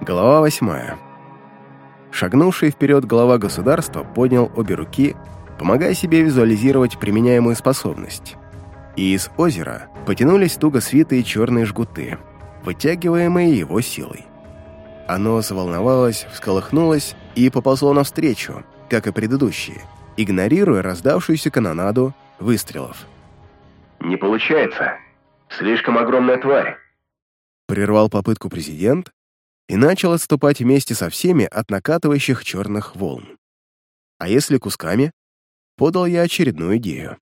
Глава восьмая. Шагнувший вперед глава государства поднял обе руки, помогая себе визуализировать применяемую способность. И из озера потянулись туго свитые черные жгуты, вытягиваемые его силой. Оно заволновалось, всколыхнулось и поползло навстречу, как и предыдущие, игнорируя раздавшуюся канонаду выстрелов. «Не получается. Слишком огромная тварь». Прервал попытку президент и начал отступать вместе со всеми от накатывающих черных волн. А если кусками? Подал я очередную идею.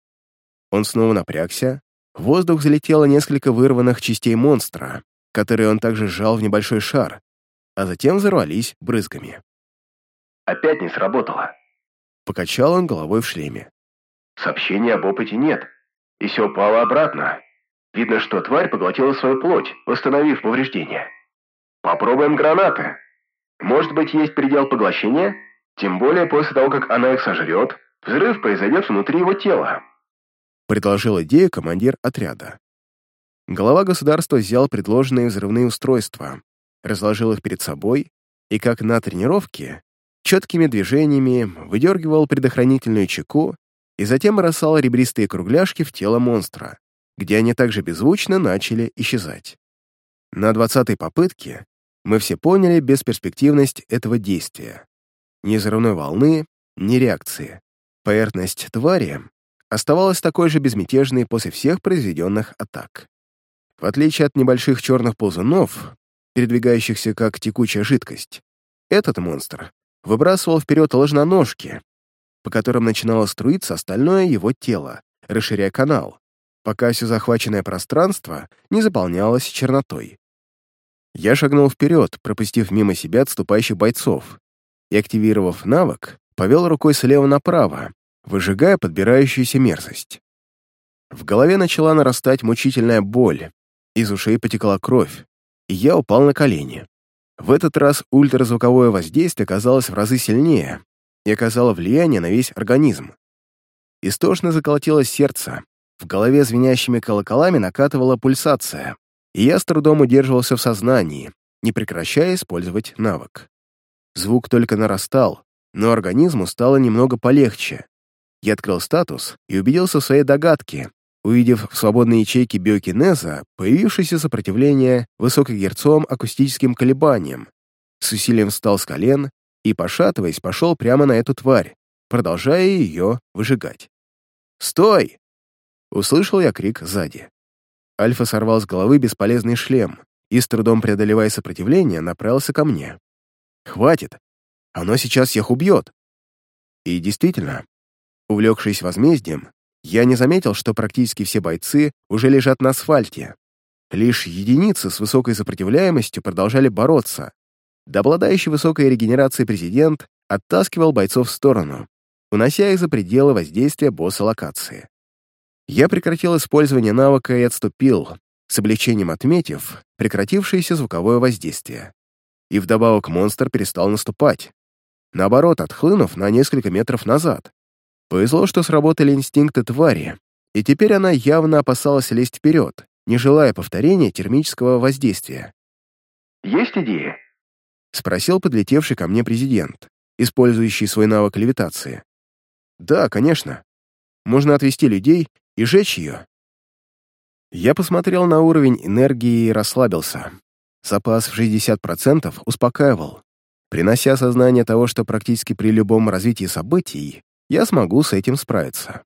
Он снова напрягся, в воздух залетело несколько вырванных частей монстра, которые он также сжал в небольшой шар, а затем взорвались брызгами. «Опять не сработало». Покачал он головой в шлеме. «Сообщения об опыте нет, и все упало обратно. Видно, что тварь поглотила свою плоть, восстановив повреждения». Попробуем гранаты. Может быть, есть предел поглощения? Тем более после того, как она их сожрет, взрыв произойдет внутри его тела. Предложил идею командир отряда. Глава государства взял предложенные взрывные устройства, разложил их перед собой и, как на тренировке, четкими движениями выдергивал предохранительную чеку и затем бросал ребристые кругляшки в тело монстра, где они также беззвучно начали исчезать. На двадцатой попытке мы все поняли бесперспективность этого действия. Ни взрывной волны, ни реакции. Поверхность твари оставалась такой же безмятежной после всех произведенных атак. В отличие от небольших черных ползунов, передвигающихся как текучая жидкость, этот монстр выбрасывал вперед ложноножки, по которым начинало струиться остальное его тело, расширяя канал, пока все захваченное пространство не заполнялось чернотой. Я шагнул вперед, пропустив мимо себя отступающих бойцов, и, активировав навык, повел рукой слева направо, выжигая подбирающуюся мерзость. В голове начала нарастать мучительная боль, из ушей потекла кровь, и я упал на колени. В этот раз ультразвуковое воздействие оказалось в разы сильнее и оказало влияние на весь организм. Истошно заколотилось сердце, в голове звенящими колоколами накатывала пульсация и я с трудом удерживался в сознании, не прекращая использовать навык. Звук только нарастал, но организму стало немного полегче. Я открыл статус и убедился в своей догадке, увидев в свободной ячейке биокинеза появившееся сопротивление высокогерцовым акустическим колебаниям. С усилием встал с колен и, пошатываясь, пошел прямо на эту тварь, продолжая ее выжигать. «Стой!» Услышал я крик сзади. Альфа сорвал с головы бесполезный шлем и, с трудом преодолевая сопротивление, направился ко мне. «Хватит! Оно сейчас всех убьет!» И действительно, увлекшись возмездием, я не заметил, что практически все бойцы уже лежат на асфальте. Лишь единицы с высокой сопротивляемостью продолжали бороться. Да обладающий высокой регенерацией президент оттаскивал бойцов в сторону, унося их за пределы воздействия босса локации. Я прекратил использование навыка и отступил, с облегчением отметив прекратившееся звуковое воздействие. И вдобавок монстр перестал наступать, наоборот, отхлынув на несколько метров назад. Повезло, что сработали инстинкты твари, и теперь она явно опасалась лезть вперед, не желая повторения термического воздействия. «Есть идея?» — спросил подлетевший ко мне президент, использующий свой навык левитации. «Да, конечно. Можно отвести людей и жечь ее. Я посмотрел на уровень энергии и расслабился. Запас в 60% успокаивал, принося сознание того, что практически при любом развитии событий я смогу с этим справиться.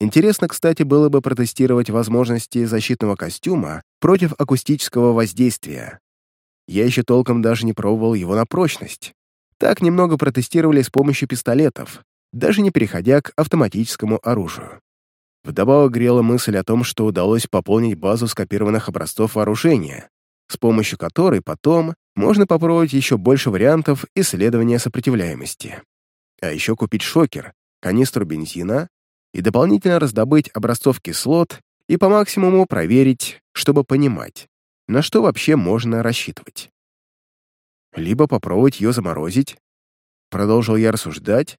Интересно, кстати, было бы протестировать возможности защитного костюма против акустического воздействия. Я еще толком даже не пробовал его на прочность. Так немного протестировали с помощью пистолетов, даже не переходя к автоматическому оружию. Вдобавок грела мысль о том, что удалось пополнить базу скопированных образцов вооружения, с помощью которой потом можно попробовать еще больше вариантов исследования сопротивляемости. А еще купить шокер, канистру бензина и дополнительно раздобыть образцов кислот и по максимуму проверить, чтобы понимать, на что вообще можно рассчитывать. Либо попробовать ее заморозить. Продолжил я рассуждать,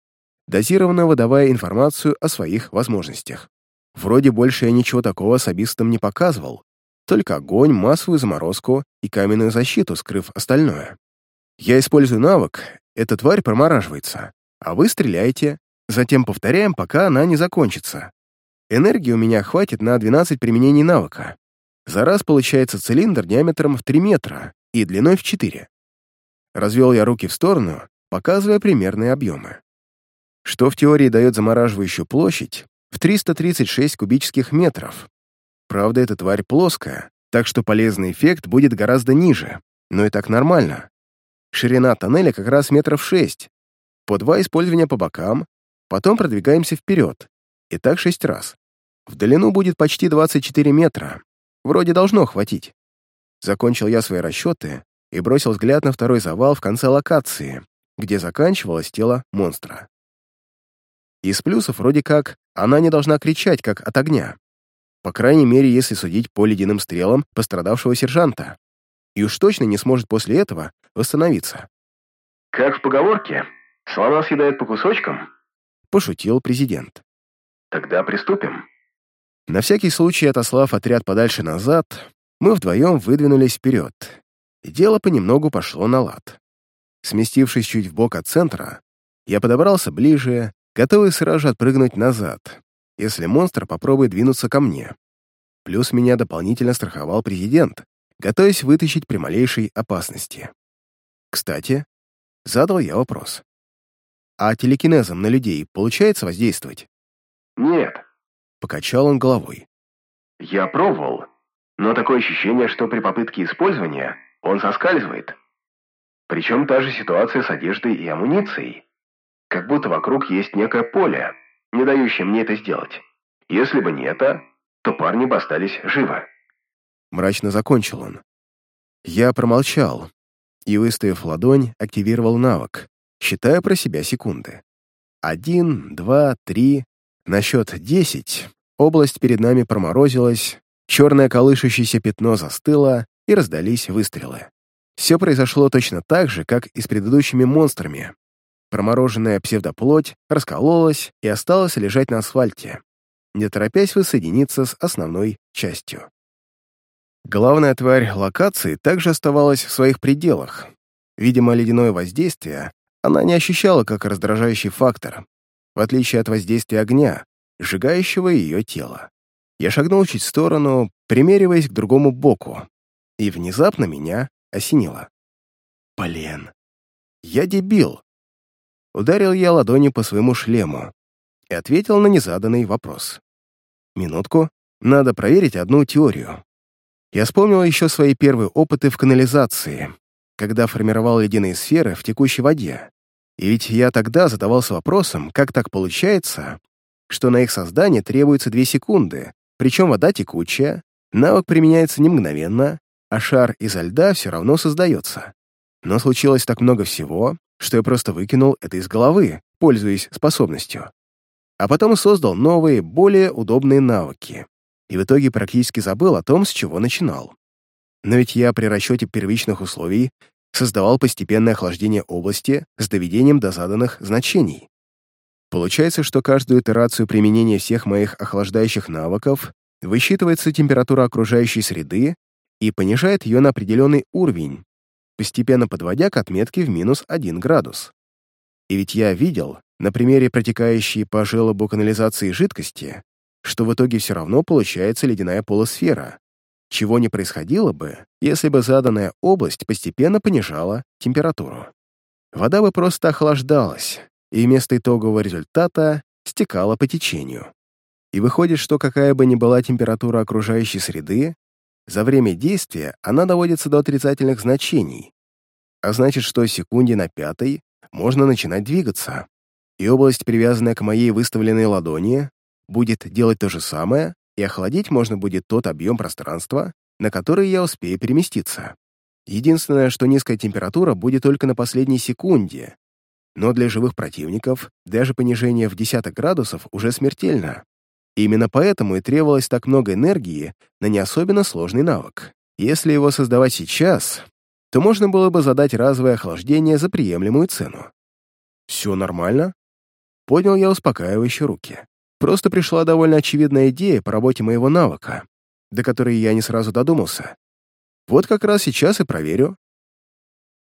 дозированно выдавая информацию о своих возможностях. Вроде больше я ничего такого особистам не показывал, только огонь, массовую заморозку и каменную защиту, скрыв остальное. Я использую навык, эта тварь промораживается, а вы стреляете, затем повторяем, пока она не закончится. Энергии у меня хватит на 12 применений навыка. За раз получается цилиндр диаметром в 3 метра и длиной в 4. Развел я руки в сторону, показывая примерные объемы. Что в теории дает замораживающую площадь в 336 кубических метров. Правда, эта тварь плоская, так что полезный эффект будет гораздо ниже, но и так нормально. Ширина тоннеля как раз метров 6. По два использования по бокам, потом продвигаемся вперед. И так шесть раз. В длину будет почти 24 метра. Вроде должно хватить. Закончил я свои расчеты и бросил взгляд на второй завал в конце локации, где заканчивалось тело монстра. Из плюсов вроде как она не должна кричать, как от огня. По крайней мере, если судить по ледяным стрелам пострадавшего сержанта. И уж точно не сможет после этого восстановиться. «Как в поговорке, слона съедают по кусочкам?» — пошутил президент. «Тогда приступим». На всякий случай, отослав отряд подальше назад, мы вдвоем выдвинулись вперед, и дело понемногу пошло на лад. Сместившись чуть в бок от центра, я подобрался ближе, готовый сразу же отпрыгнуть назад, если монстр попробует двинуться ко мне. Плюс меня дополнительно страховал президент, готовясь вытащить при малейшей опасности. Кстати, задал я вопрос. А телекинезом на людей получается воздействовать? Нет. Покачал он головой. Я пробовал, но такое ощущение, что при попытке использования он соскальзывает. Причем та же ситуация с одеждой и амуницией. Как будто вокруг есть некое поле, не дающее мне это сделать. Если бы не это, то парни бы остались живы. Мрачно закончил он. Я промолчал и, выставив ладонь, активировал навык, считая про себя секунды. Один, два, три. На счет десять область перед нами проморозилась, черное колышущееся пятно застыло, и раздались выстрелы. Все произошло точно так же, как и с предыдущими монстрами. Промороженная псевдоплоть раскололась и осталась лежать на асфальте, не торопясь воссоединиться с основной частью. Главная тварь локации также оставалась в своих пределах. Видимо, ледяное воздействие она не ощущала как раздражающий фактор, в отличие от воздействия огня, сжигающего ее тело. Я шагнул чуть в сторону, примериваясь к другому боку, и внезапно меня осенило. Блин, я дебил. Ударил я ладони по своему шлему и ответил на незаданный вопрос. Минутку, надо проверить одну теорию. Я вспомнил еще свои первые опыты в канализации, когда формировал ледяные сферы в текущей воде. И ведь я тогда задавался вопросом, как так получается, что на их создание требуется две секунды, причем вода текучая, навык применяется не мгновенно, а шар изо льда все равно создается. Но случилось так много всего, что я просто выкинул это из головы, пользуясь способностью. А потом создал новые, более удобные навыки. И в итоге практически забыл о том, с чего начинал. Но ведь я при расчете первичных условий создавал постепенное охлаждение области с доведением до заданных значений. Получается, что каждую итерацию применения всех моих охлаждающих навыков высчитывается температура окружающей среды и понижает ее на определенный уровень, постепенно подводя к отметке в минус 1 градус. И ведь я видел, на примере протекающей по желобу канализации жидкости, что в итоге все равно получается ледяная полусфера, чего не происходило бы, если бы заданная область постепенно понижала температуру. Вода бы просто охлаждалась, и вместо итогового результата стекала по течению. И выходит, что какая бы ни была температура окружающей среды, за время действия она доводится до отрицательных значений, а значит, что секунде на пятой можно начинать двигаться, и область, привязанная к моей выставленной ладони, будет делать то же самое, и охладить можно будет тот объем пространства, на который я успею переместиться. Единственное, что низкая температура будет только на последней секунде, но для живых противников даже понижение в десяток градусов уже смертельно. Именно поэтому и требовалось так много энергии на не особенно сложный навык. Если его создавать сейчас, то можно было бы задать разовое охлаждение за приемлемую цену. «Все нормально?» Поднял я успокаивающие руки. Просто пришла довольно очевидная идея по работе моего навыка, до которой я не сразу додумался. Вот как раз сейчас и проверю.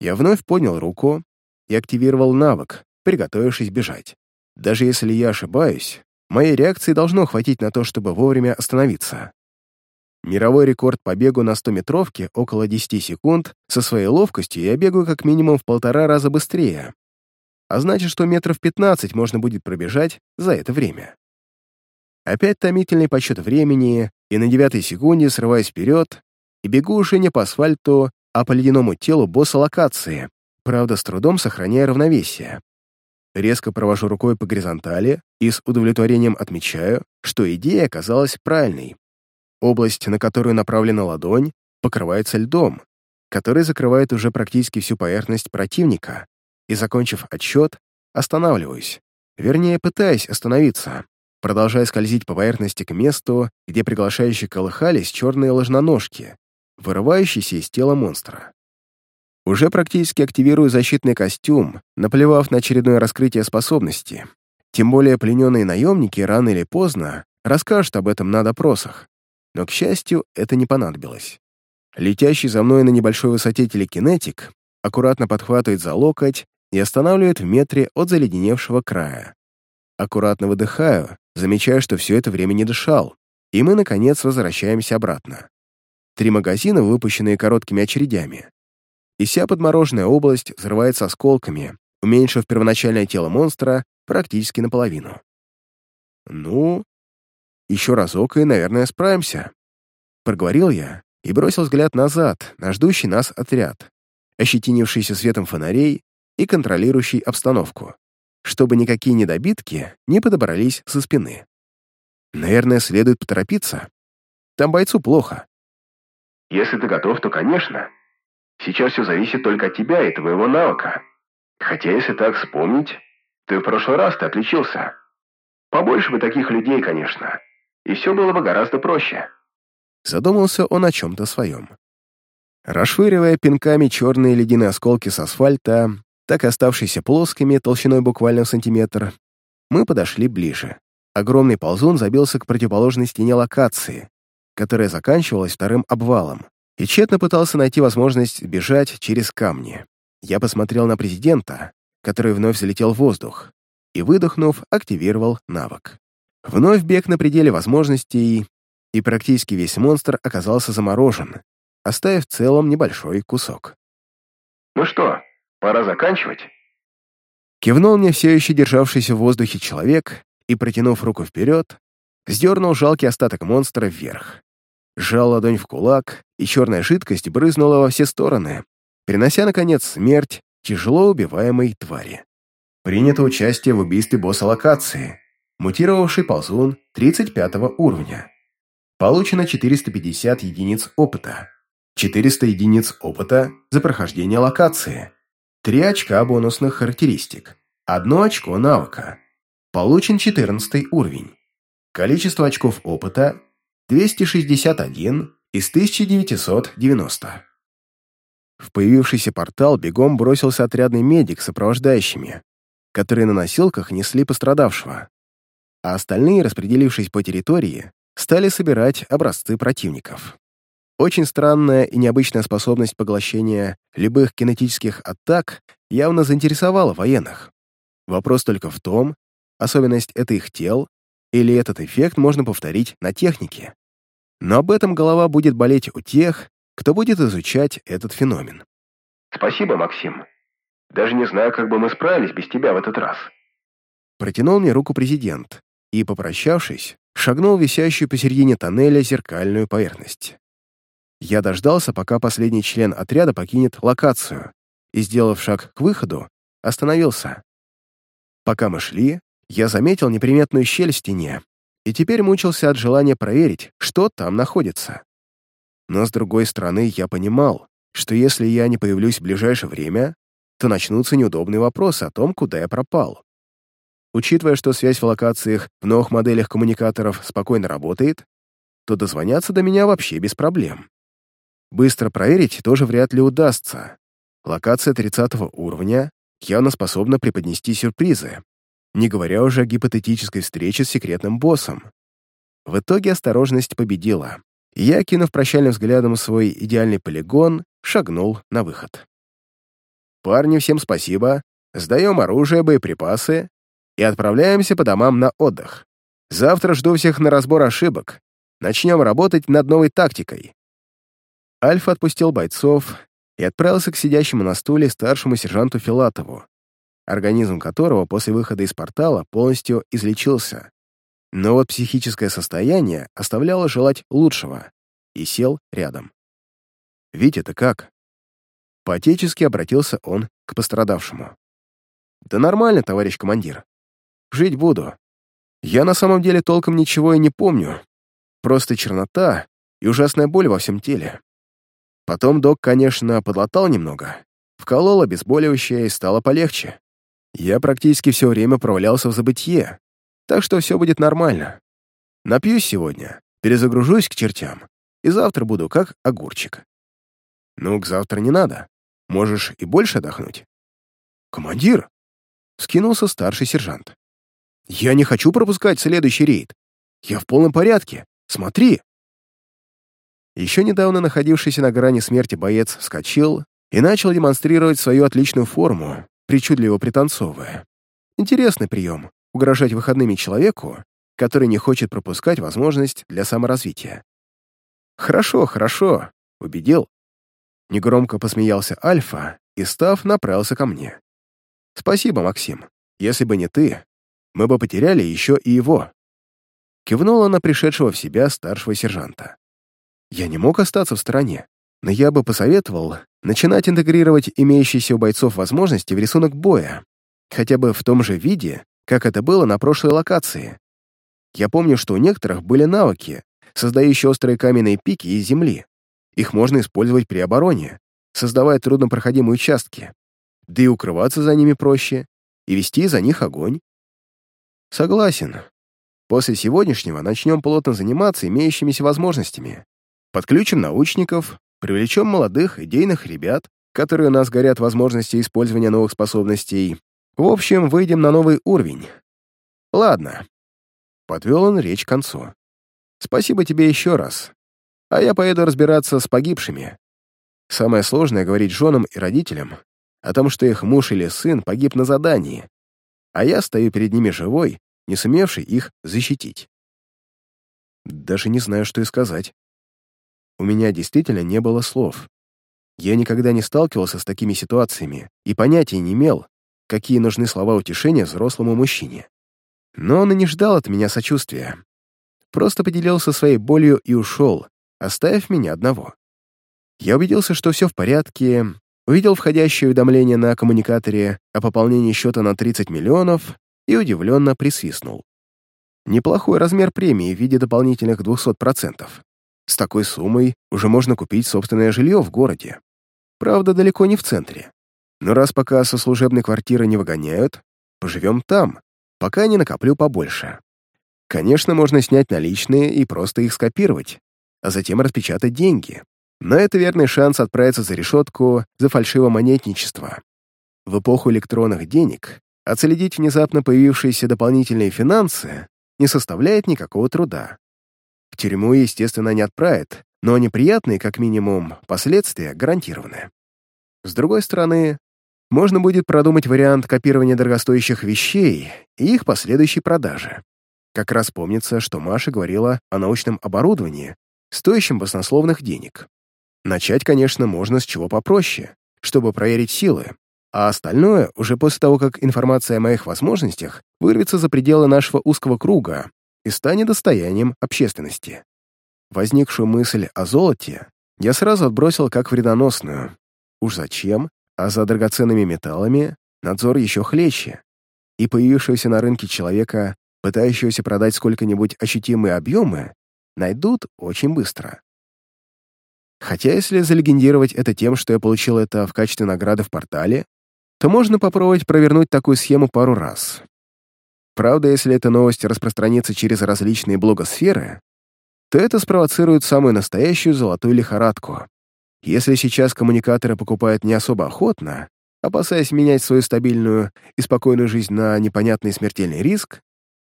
Я вновь поднял руку и активировал навык, приготовившись бежать. Даже если я ошибаюсь, моей реакции должно хватить на то, чтобы вовремя остановиться. Мировой рекорд по бегу на 100-метровке около 10 секунд, со своей ловкостью я бегаю как минимум в полтора раза быстрее. А значит, что метров 15 можно будет пробежать за это время. Опять томительный подсчет времени, и на девятой секунде срываюсь вперед и бегу уже не по асфальту, а по ледяному телу босса локации, правда, с трудом сохраняя равновесие. Резко провожу рукой по горизонтали и с удовлетворением отмечаю, что идея оказалась правильной. Область, на которую направлена ладонь, покрывается льдом, который закрывает уже практически всю поверхность противника, и, закончив отсчет, останавливаюсь. Вернее, пытаясь остановиться, продолжая скользить по поверхности к месту, где приглашающие колыхались черные ложноножки, вырывающиеся из тела монстра. Уже практически активирую защитный костюм, наплевав на очередное раскрытие способности. Тем более плененные наемники рано или поздно расскажут об этом на допросах. Но, к счастью, это не понадобилось. Летящий за мной на небольшой высоте телекинетик аккуратно подхватывает за локоть и останавливает в метре от заледеневшего края. Аккуратно выдыхаю, замечая, что все это время не дышал, и мы, наконец, возвращаемся обратно. Три магазина, выпущенные короткими очередями, и вся подмороженная область взрывается осколками, уменьшив первоначальное тело монстра практически наполовину. «Ну, еще разок и, наверное, справимся», — проговорил я и бросил взгляд назад на ждущий нас отряд, ощетинившийся светом фонарей и контролирующий обстановку, чтобы никакие недобитки не подобрались со спины. Наверное, следует поторопиться. Там бойцу плохо. «Если ты готов, то, конечно», Сейчас все зависит только от тебя и твоего навыка. Хотя, если так вспомнить, ты в прошлый раз ты отличился. Побольше бы таких людей, конечно. И все было бы гораздо проще. Задумался он о чем-то своем. Расшвыривая пинками черные ледяные осколки с асфальта, так оставшиеся плоскими, толщиной буквально в сантиметр, мы подошли ближе. Огромный ползун забился к противоположной стене локации, которая заканчивалась вторым обвалом и тщетно пытался найти возможность бежать через камни. Я посмотрел на президента, который вновь залетел в воздух, и, выдохнув, активировал навык. Вновь бег на пределе возможностей, и практически весь монстр оказался заморожен, оставив в целом небольшой кусок. «Ну что, пора заканчивать?» Кивнул мне все еще державшийся в воздухе человек и, протянув руку вперед, сдернул жалкий остаток монстра вверх сжал ладонь в кулак, и черная жидкость брызнула во все стороны, перенося, наконец, смерть тяжело убиваемой твари. Принято участие в убийстве босса локации, мутировавший ползун 35 уровня. Получено 450 единиц опыта, 400 единиц опыта за прохождение локации, 3 очка бонусных характеристик, 1 очко навыка. Получен 14 уровень. Количество очков опыта 261 из 1990. В появившийся портал бегом бросился отрядный медик с сопровождающими, которые на носилках несли пострадавшего, а остальные, распределившись по территории, стали собирать образцы противников. Очень странная и необычная способность поглощения любых кинетических атак явно заинтересовала военных. Вопрос только в том, особенность это их тел или этот эффект можно повторить на технике. Но об этом голова будет болеть у тех, кто будет изучать этот феномен. Спасибо, Максим. Даже не знаю, как бы мы справились без тебя в этот раз. Протянул мне руку президент и, попрощавшись, шагнул в висящую посередине тоннеля зеркальную поверхность. Я дождался, пока последний член отряда покинет локацию, и, сделав шаг к выходу, остановился. Пока мы шли, я заметил неприметную щель в стене и теперь мучился от желания проверить, что там находится. Но, с другой стороны, я понимал, что если я не появлюсь в ближайшее время, то начнутся неудобные вопросы о том, куда я пропал. Учитывая, что связь в локациях в новых моделях коммуникаторов спокойно работает, то дозвоняться до меня вообще без проблем. Быстро проверить тоже вряд ли удастся. Локация 30 уровня явно способна преподнести сюрпризы, не говоря уже о гипотетической встрече с секретным боссом. В итоге осторожность победила. Я, кинув прощальным взглядом свой идеальный полигон, шагнул на выход. Парни, всем спасибо, сдаем оружие, боеприпасы и отправляемся по домам на отдых. Завтра жду всех на разбор ошибок. Начнем работать над новой тактикой». Альфа отпустил бойцов и отправился к сидящему на стуле старшему сержанту Филатову, организм которого после выхода из портала полностью излечился. Но вот психическое состояние оставляло желать лучшего, и сел рядом. «Витя, ты как?» Поотечески обратился он к пострадавшему. «Да нормально, товарищ командир. Жить буду. Я на самом деле толком ничего и не помню. Просто чернота и ужасная боль во всем теле. Потом док, конечно, подлатал немного, вколол обезболивающее и стало полегче. Я практически все время провалялся в забытье, так что все будет нормально. Напьюсь сегодня, перезагружусь к чертям, и завтра буду как огурчик. Ну, к завтра не надо. Можешь и больше отдохнуть. Командир! Скинулся старший сержант. Я не хочу пропускать следующий рейд. Я в полном порядке. Смотри. Еще недавно находившийся на грани смерти боец вскочил и начал демонстрировать свою отличную форму, причудливо пританцовывая. Интересный прием — угрожать выходными человеку, который не хочет пропускать возможность для саморазвития. «Хорошо, хорошо», — убедил. Негромко посмеялся Альфа и, став, направился ко мне. «Спасибо, Максим. Если бы не ты, мы бы потеряли еще и его». Кивнула на пришедшего в себя старшего сержанта. Я не мог остаться в стороне, но я бы посоветовал начинать интегрировать имеющиеся у бойцов возможности в рисунок боя, хотя бы в том же виде, как это было на прошлой локации. Я помню, что у некоторых были навыки, создающие острые каменные пики из земли. Их можно использовать при обороне, создавая труднопроходимые участки. Да и укрываться за ними проще, и вести за них огонь. Согласен. После сегодняшнего начнем плотно заниматься имеющимися возможностями. Подключим научников, привлечем молодых, идейных ребят, которые у нас горят возможности использования новых способностей. В общем, выйдем на новый уровень. Ладно. Подвел он речь к концу. Спасибо тебе еще раз. А я поеду разбираться с погибшими. Самое сложное — говорить женам и родителям о том, что их муж или сын погиб на задании, а я стою перед ними живой, не сумевший их защитить. Даже не знаю, что и сказать. У меня действительно не было слов. Я никогда не сталкивался с такими ситуациями и понятия не имел, какие нужны слова утешения взрослому мужчине. Но он и не ждал от меня сочувствия. Просто поделился своей болью и ушел, оставив меня одного. Я убедился, что все в порядке, увидел входящее уведомление на коммуникаторе о пополнении счета на 30 миллионов и удивленно присвистнул. Неплохой размер премии в виде дополнительных 200%. С такой суммой уже можно купить собственное жилье в городе. Правда, далеко не в центре. Но раз пока со служебной квартиры не выгоняют, поживем там, пока не накоплю побольше. Конечно, можно снять наличные и просто их скопировать, а затем распечатать деньги. Но это верный шанс отправиться за решетку за фальшивомонетничество. В эпоху электронных денег отследить внезапно появившиеся дополнительные финансы не составляет никакого труда. В тюрьму, естественно, не отправят, но неприятные, как минимум, последствия гарантированы. С другой стороны, можно будет продумать вариант копирования дорогостоящих вещей и их последующей продажи. Как раз помнится, что Маша говорила о научном оборудовании, стоящем баснословных денег. Начать, конечно, можно с чего попроще, чтобы проверить силы, а остальное уже после того, как информация о моих возможностях вырвется за пределы нашего узкого круга и станет достоянием общественности. Возникшую мысль о золоте я сразу отбросил как вредоносную. Уж зачем, а за драгоценными металлами надзор еще хлеще. И появившегося на рынке человека, пытающегося продать сколько-нибудь ощутимые объемы, найдут очень быстро. Хотя если залегендировать это тем, что я получил это в качестве награды в портале, то можно попробовать провернуть такую схему пару раз. Правда, если эта новость распространится через различные блогосферы, то это спровоцирует самую настоящую золотую лихорадку. Если сейчас коммуникаторы покупают не особо охотно, опасаясь менять свою стабильную и спокойную жизнь на непонятный смертельный риск,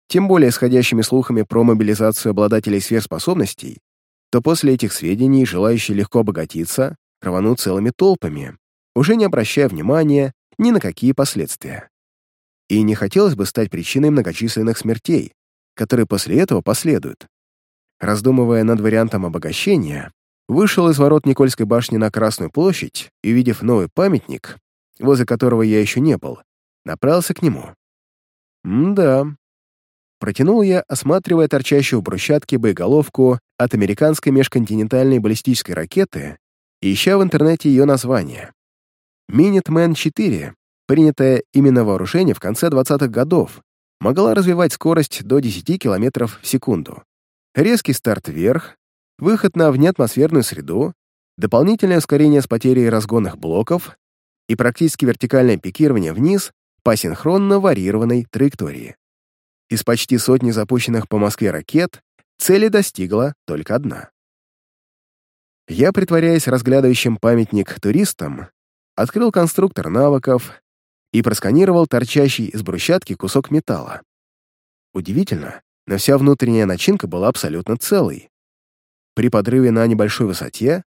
тем более сходящими слухами про мобилизацию обладателей сверхспособностей, то после этих сведений желающие легко обогатиться рванут целыми толпами, уже не обращая внимания ни на какие последствия и не хотелось бы стать причиной многочисленных смертей, которые после этого последуют. Раздумывая над вариантом обогащения, вышел из ворот Никольской башни на Красную площадь и, увидев новый памятник, возле которого я еще не был, направился к нему. «М-да». Протянул я, осматривая торчащую в брусчатке боеголовку от американской межконтинентальной баллистической ракеты, ища в интернете ее название. «Минитмен-4» принятая именно вооружение в конце 20-х годов, могла развивать скорость до 10 км в секунду. Резкий старт вверх, выход на внеатмосферную среду, дополнительное ускорение с потерей разгонных блоков и практически вертикальное пикирование вниз по синхронно варьированной траектории. Из почти сотни запущенных по Москве ракет цели достигла только одна. Я, притворяясь разглядывающим памятник туристам, открыл конструктор навыков, и просканировал торчащий из брусчатки кусок металла. Удивительно, но вся внутренняя начинка была абсолютно целой. При подрыве на небольшой высоте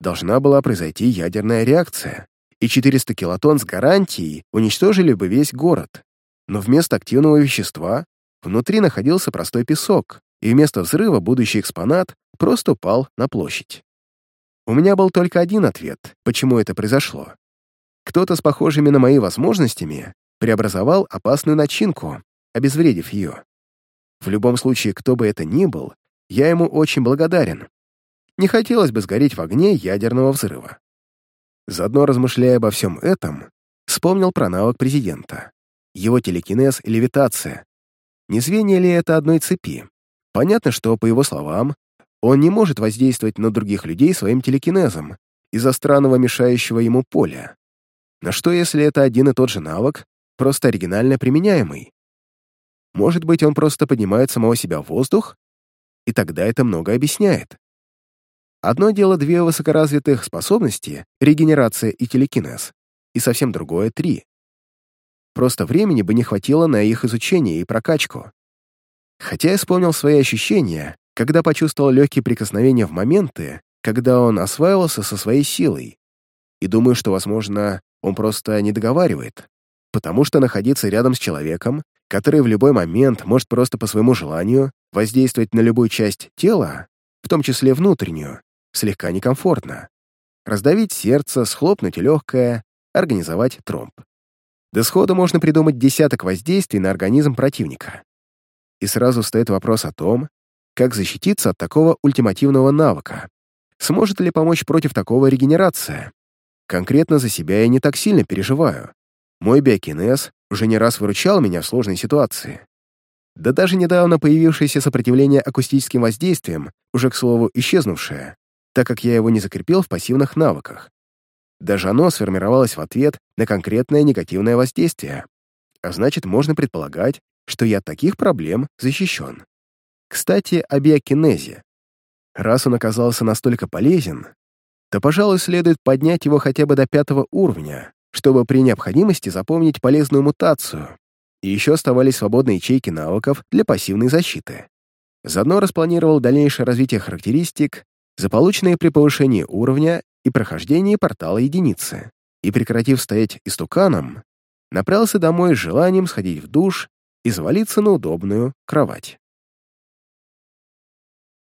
должна была произойти ядерная реакция, и 400 килотонн с гарантией уничтожили бы весь город. Но вместо активного вещества внутри находился простой песок, и вместо взрыва будущий экспонат просто упал на площадь. У меня был только один ответ, почему это произошло. Кто-то с похожими на мои возможностями преобразовал опасную начинку, обезвредив ее. В любом случае, кто бы это ни был, я ему очень благодарен. Не хотелось бы сгореть в огне ядерного взрыва. Заодно размышляя обо всем этом, вспомнил про навык президента. Его телекинез и левитация. Не звенья ли это одной цепи? Понятно, что, по его словам, он не может воздействовать на других людей своим телекинезом из-за странного мешающего ему поля. Но что, если это один и тот же навык, просто оригинально применяемый? Может быть, он просто поднимает самого себя в воздух? И тогда это много объясняет. Одно дело две высокоразвитых способности, регенерация и телекинез, и совсем другое — три. Просто времени бы не хватило на их изучение и прокачку. Хотя я вспомнил свои ощущения, когда почувствовал легкие прикосновения в моменты, когда он осваивался со своей силой. И думаю, что, возможно, он просто не договаривает, потому что находиться рядом с человеком, который в любой момент может просто по своему желанию воздействовать на любую часть тела, в том числе внутреннюю, слегка некомфортно. Раздавить сердце, схлопнуть легкое, организовать тромб. До схода можно придумать десяток воздействий на организм противника. И сразу стоит вопрос о том, как защититься от такого ультимативного навыка. Сможет ли помочь против такого регенерация? Конкретно за себя я не так сильно переживаю. Мой биокинез уже не раз выручал меня в сложной ситуации. Да даже недавно появившееся сопротивление акустическим воздействиям, уже, к слову, исчезнувшее, так как я его не закрепил в пассивных навыках. Даже оно сформировалось в ответ на конкретное негативное воздействие. А значит, можно предполагать, что я от таких проблем защищен. Кстати, о биокинезе. Раз он оказался настолько полезен, то, пожалуй, следует поднять его хотя бы до пятого уровня, чтобы при необходимости запомнить полезную мутацию, и еще оставались свободные ячейки навыков для пассивной защиты. Заодно распланировал дальнейшее развитие характеристик, заполученные при повышении уровня и прохождении портала единицы, и, прекратив стоять истуканом, направился домой с желанием сходить в душ и завалиться на удобную кровать.